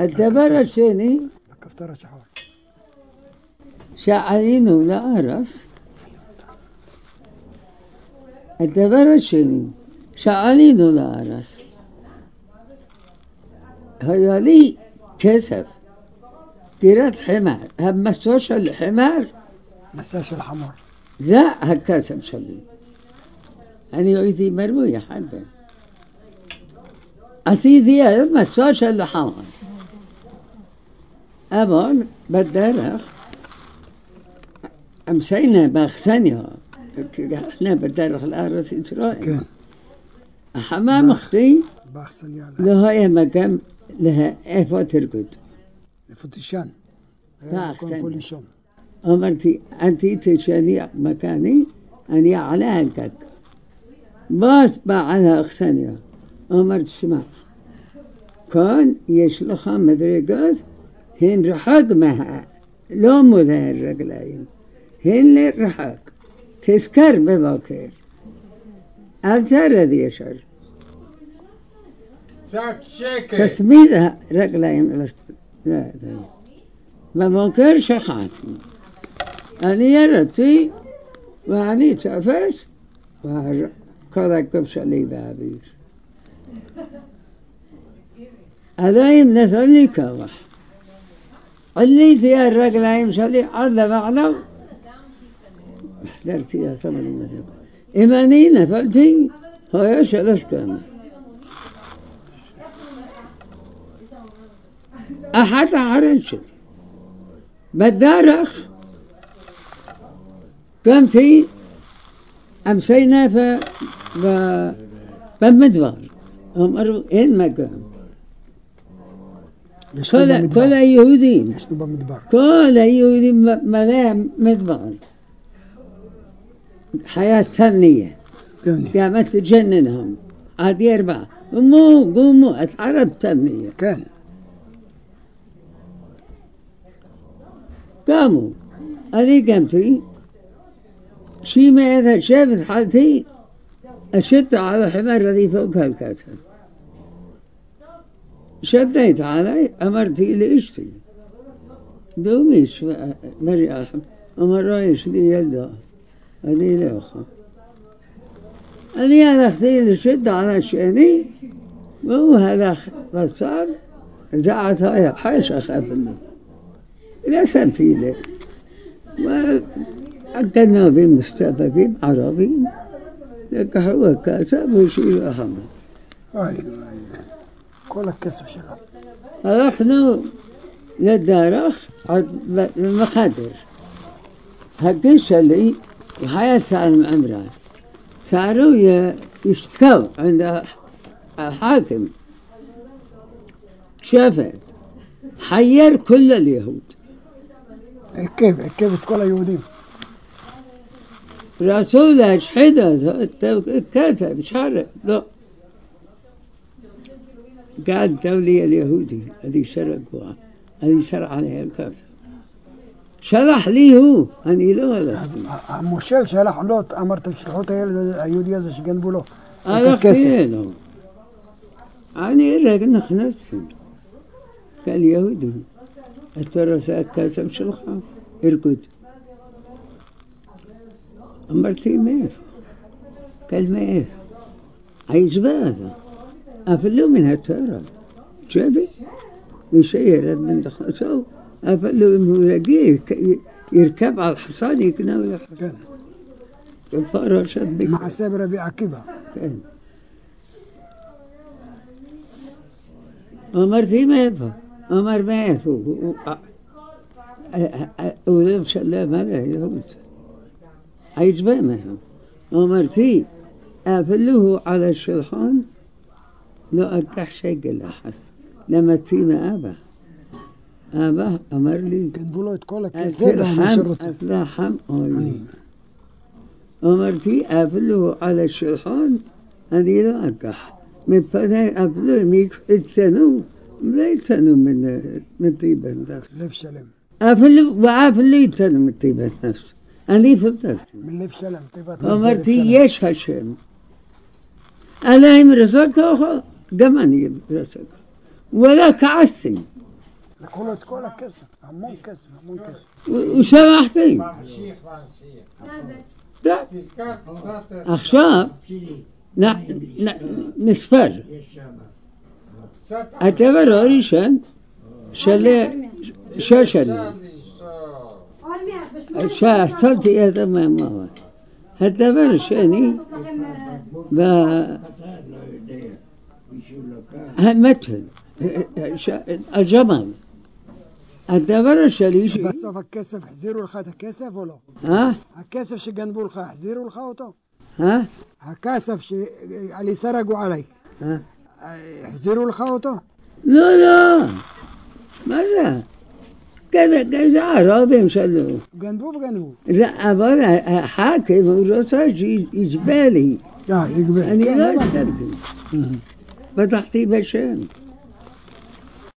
الدبر الثاني كفترة شحور شعرين لا عرفت الدبر الثاني شعرين لا عرفت هيالي كسف ديرات حمار. هم مسوش الحمار؟ مساش الحمار. لا هالكاسب شلي أنا يعيدي مروية حبة أسيدي مسوش الحمار. أبون بالدرخ أمسينا بغسانيا إحنا بالدرخ الأرض إسرائيل. كان. حمام أختي باحسن يعني لها مكان لها إيفا ترقد فتشان فأحسن. كون فوليشون أمرتي أنت تشاني مكاني أني على هلكك بس على أخسانيا أمرت اسمع كان يشلخها مدرقات هن رحق معها لو مذهر الرجلين هن لي رحق تذكر بباكر أبتر تسميدها رجلين لا لا. بباكر شخاتي أنا يرتي وأني تفش وكذا كبش لي بابير هذايم نثني كوح اللي ثيا الرجلين شلي عرض معنا. حضرتي يا ثمن المثل إيماني نفلتي هيا شلش كامل أحد عرنش بالدارخ قمتي أمسينا ف ب... بمدبر أمر إن ما قام كل كل يهودي. كل يهودي م- ملاها مدبر. حياة ثمنية ثاني قامت تجننهم. عاد أربعة قوموا قوموا. أتعرب ثمنية كان. قاموا. أنا قمتي شي ما إذا شافت حالتي أشد على الحمار الذي فوق الكاسة شديت علي أمرتي لإشتي دوميش مري أحم أمر رايش لي لا أخا أني أنا أختي لشد على شأني. وهو هذا بصار زعت هاي حيش أخاف منه لا سنتي له وأكدنا بهم مستفدين عربيين لك هو كاتب وشيل أحمد هاي كل الكسب شغال رحنا للدارخ عند المخدر هكيش اللي وحياة سالم عمران صاروا يشتكوا عند الحاكم شافت. حير كل اليهود. كيف؟ كيف تقول يهودي؟ رسول أشحدة كتب لا. قال الدولي اليهودي الذي سرقوها الذي سرع عليها الكافر شرح لي هو أني لا ولا مشل شلح له أمرت شحوت يهودي هذا جنبه له. أنا الكسر. خيانة أنا إلا نخ نفسي قال يهودي الترساء كاسم شلخة ارقد أمرتي ميف قال ميف عايز هذا. أفلو من هالترى شابي يشير من دخلته. أفلو إنه يلاقيه يركب على الحصان يكنا كان. فرشت بك مع سابر ربيع كان. أمر في ما يفهم أمر ما يفهم وذب سلام على يهود عايز بقى ما يفهم أمر في أفله على الشلحان. لو أكح شيء قال أحد لما تينا أبا. أبا أمر لي. جنبه له تقول لك أفلحم شرطي أفلحم يعني. أوي أمرتي أفله على الشيطان أني لا أنكح من فنا أفله ميك التنو لا يتنو من من طيبة النفس. ليف سلام أفله وأفله يتنو من طيبة النفس. أني فضلت. من ليف سلام طيبات أمرتي يش هشام أنا يمرسك أخو قمني يمرسك ولا كعسي לקחו לו את כל הכסף, המון כסף, המון כסף. ו- ושמחתי. ממשיך ממשיך. די. תזכר קצת. עכשיו נ- נ- נספר. קצת הדבר הראשון של שושני, אפשר לנסוע. שעשיתי את המאמר. הדבר השני, המתל, הג'מל. הדבר השלישי, בסוף הכסף, החזירו לך את הכסף או לא? אה? הכסף שגנבו לך, החזירו לך אותו? אה? הכסף שעלי סרגו עליי, אה? החזירו לך אותו? לא, לא. מה זה? כזה, כזה ערבים שלו. גנבו וגנבו. لا، אבל החאקם הוא רוצה שיצבע לי. אה, יגבה. אני Was dachte ich, wäre schön.